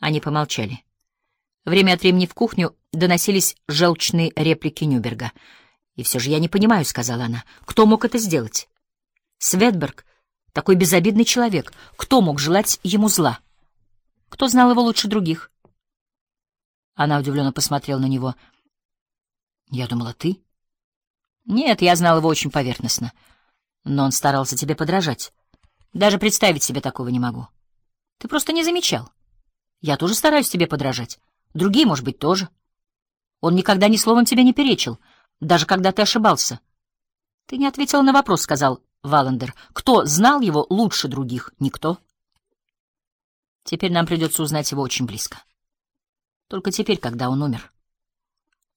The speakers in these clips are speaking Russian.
Они помолчали. Время от времени в кухню доносились желчные реплики Нюберга. «И все же я не понимаю», — сказала она, — «кто мог это сделать?» «Светберг — такой безобидный человек. Кто мог желать ему зла? Кто знал его лучше других?» Она удивленно посмотрела на него. «Я думала, ты?» «Нет, я знал его очень поверхностно. Но он старался тебе подражать. Даже представить себе такого не могу. Ты просто не замечал. Я тоже стараюсь тебе подражать. Другие, может быть, тоже. Он никогда ни словом тебе не перечил, даже когда ты ошибался. Ты не ответил на вопрос, — сказал Валандер. Кто знал его лучше других? Никто. Теперь нам придется узнать его очень близко. Только теперь, когда он умер.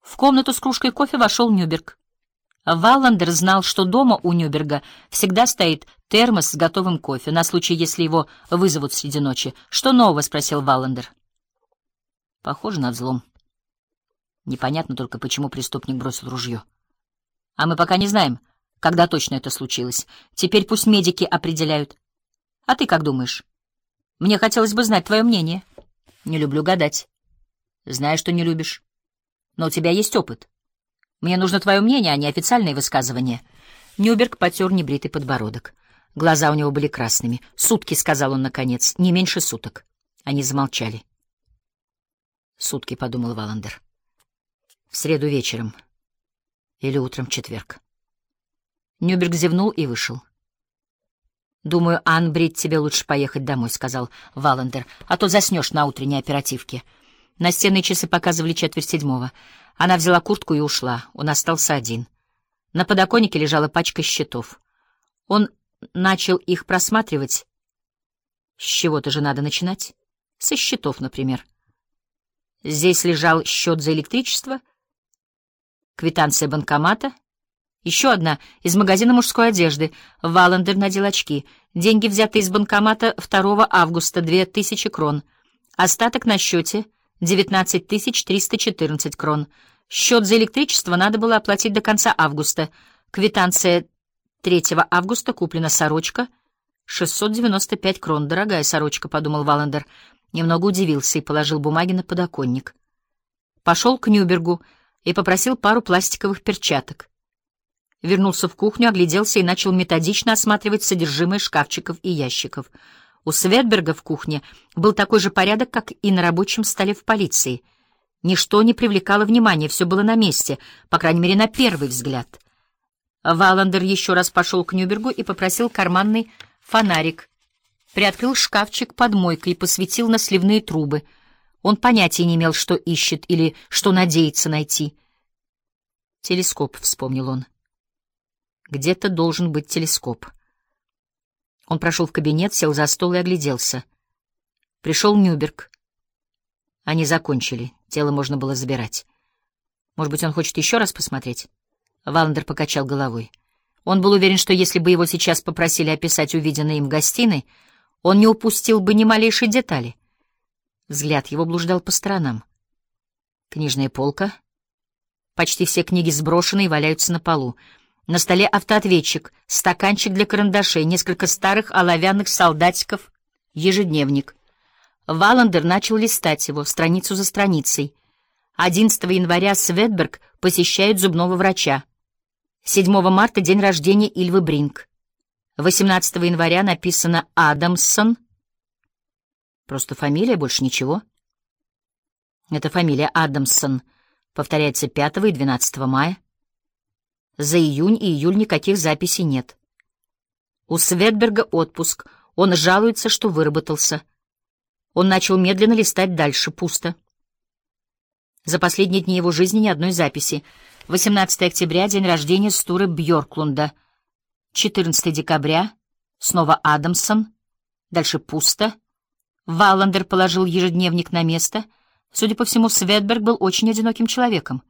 В комнату с кружкой кофе вошел Нюберг. Валландер знал, что дома у Нюберга всегда стоит термос с готовым кофе, на случай, если его вызовут среди ночи. «Что нового?» — спросил Валландер. Похоже на взлом. Непонятно только, почему преступник бросил ружье. А мы пока не знаем, когда точно это случилось. Теперь пусть медики определяют. А ты как думаешь? Мне хотелось бы знать твое мнение. Не люблю гадать. Знаю, что не любишь. Но у тебя есть опыт. Мне нужно твое мнение, а не официальные высказывания. Нюберг потер небритый подбородок. Глаза у него были красными. «Сутки», — сказал он наконец, — «не меньше суток». Они замолчали. «Сутки», — подумал Валандер. «В среду вечером. Или утром в четверг». Нюберг зевнул и вышел. «Думаю, Ан Брит, тебе лучше поехать домой», — сказал Валандер, «а то заснешь на утренней оперативке». Настенные часы показывали четверть седьмого. Она взяла куртку и ушла. Он остался один. На подоконнике лежала пачка счетов. Он начал их просматривать. С чего-то же надо начинать. Со счетов, например. Здесь лежал счет за электричество, квитанция банкомата, еще одна из магазина мужской одежды. Валандер надел очки. Деньги взяты из банкомата 2 августа, 2000 крон. Остаток на счете — 19 314 крон. Счет за электричество надо было оплатить до конца августа. Квитанция 3 августа куплена сорочка. 695 крон. Дорогая сорочка, — подумал Валандер. Немного удивился и положил бумаги на подоконник. Пошел к Нюбергу и попросил пару пластиковых перчаток. Вернулся в кухню, огляделся и начал методично осматривать содержимое шкафчиков и ящиков — у Светберга в кухне был такой же порядок, как и на рабочем столе в полиции. Ничто не привлекало внимания, все было на месте, по крайней мере, на первый взгляд. Валандер еще раз пошел к Нюбергу и попросил карманный фонарик. Приоткрыл шкафчик под мойкой и посветил на сливные трубы. Он понятия не имел, что ищет или что надеется найти. «Телескоп», — вспомнил он. «Где-то должен быть телескоп». Он прошел в кабинет, сел за стол и огляделся. Пришел Нюберг. Они закончили, тело можно было забирать. Может быть, он хочет еще раз посмотреть? Валандер покачал головой. Он был уверен, что если бы его сейчас попросили описать увиденное им в гостиной, он не упустил бы ни малейшей детали. Взгляд его блуждал по сторонам. Книжная полка. Почти все книги сброшены и валяются на полу. На столе автоответчик, стаканчик для карандашей, несколько старых оловянных солдатиков, ежедневник. Валандер начал листать его, страницу за страницей. 11 января Светберг посещает зубного врача. 7 марта — день рождения Ильвы Бринг. 18 января написано «Адамсон». Просто фамилия, больше ничего. Это фамилия Адамсон. Повторяется 5 и 12 мая. За июнь и июль никаких записей нет. У Светберга отпуск. Он жалуется, что выработался. Он начал медленно листать дальше. Пусто. За последние дни его жизни ни одной записи. 18 октября — день рождения Стуры Бьорклунда. 14 декабря — снова Адамсон. Дальше пусто. Валландер положил ежедневник на место. Судя по всему, Светберг был очень одиноким человеком.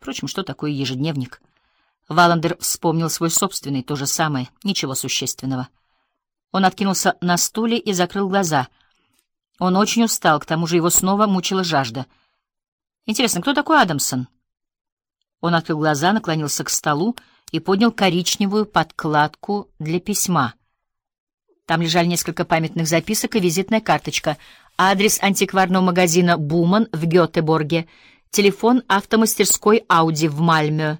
Впрочем, что такое ежедневник? Валандер вспомнил свой собственный, то же самое, ничего существенного. Он откинулся на стуле и закрыл глаза. Он очень устал, к тому же его снова мучила жажда. Интересно, кто такой Адамсон? Он открыл глаза, наклонился к столу и поднял коричневую подкладку для письма. Там лежали несколько памятных записок и визитная карточка. адрес антикварного магазина «Буман» в Гетеборге, телефон автомастерской «Ауди» в Мальмё.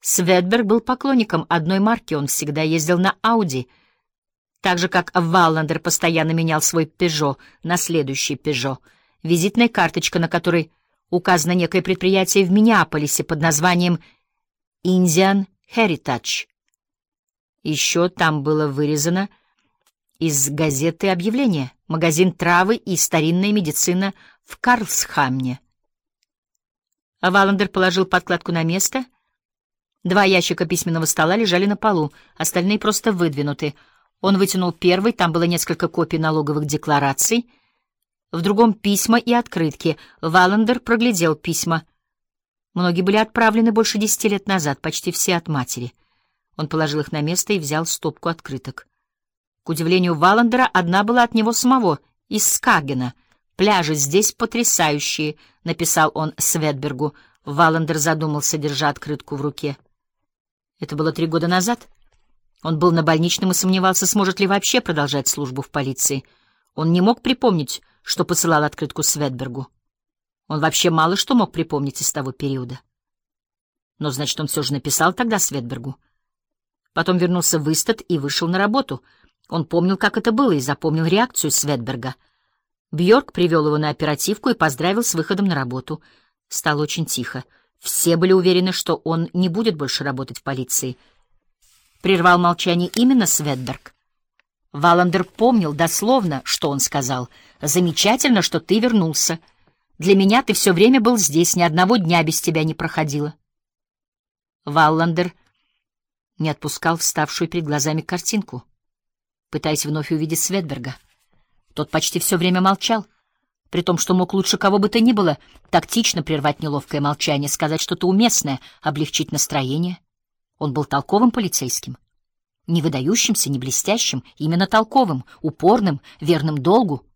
Светберг был поклонником одной марки, он всегда ездил на «Ауди», так же, как Валландер постоянно менял свой «Пежо» на следующий «Пежо». Визитная карточка, на которой указано некое предприятие в Миннеаполисе под названием «Indian Heritage». Еще там было вырезано из газеты объявление «Магазин травы и старинная медицина в Карлсхамне». Валандер положил подкладку на место. Два ящика письменного стола лежали на полу, остальные просто выдвинуты. Он вытянул первый, там было несколько копий налоговых деклараций. В другом — письма и открытки. Валандер проглядел письма. Многие были отправлены больше десяти лет назад, почти все от матери. Он положил их на место и взял стопку открыток. К удивлению Валандера, одна была от него самого, из Скагена. «Пляжи здесь потрясающие», — написал он Светбергу. Валандер задумался, держа открытку в руке. Это было три года назад. Он был на больничном и сомневался, сможет ли вообще продолжать службу в полиции. Он не мог припомнить, что посылал открытку Светбергу. Он вообще мало что мог припомнить из того периода. Но, значит, он все же написал тогда Светбергу. Потом вернулся в Истат и вышел на работу. Он помнил, как это было, и запомнил реакцию Светберга. Бьорк привел его на оперативку и поздравил с выходом на работу. Стало очень тихо. Все были уверены, что он не будет больше работать в полиции. Прервал молчание именно Светберг. Валандер помнил дословно, что он сказал. «Замечательно, что ты вернулся. Для меня ты все время был здесь, ни одного дня без тебя не проходило». Валландер не отпускал вставшую перед глазами картинку, пытаясь вновь увидеть Светберга. Тот почти все время молчал, при том, что мог лучше кого бы то ни было тактично прервать неловкое молчание, сказать что-то уместное, облегчить настроение. Он был толковым полицейским, не выдающимся, не блестящим, именно толковым, упорным, верным долгу,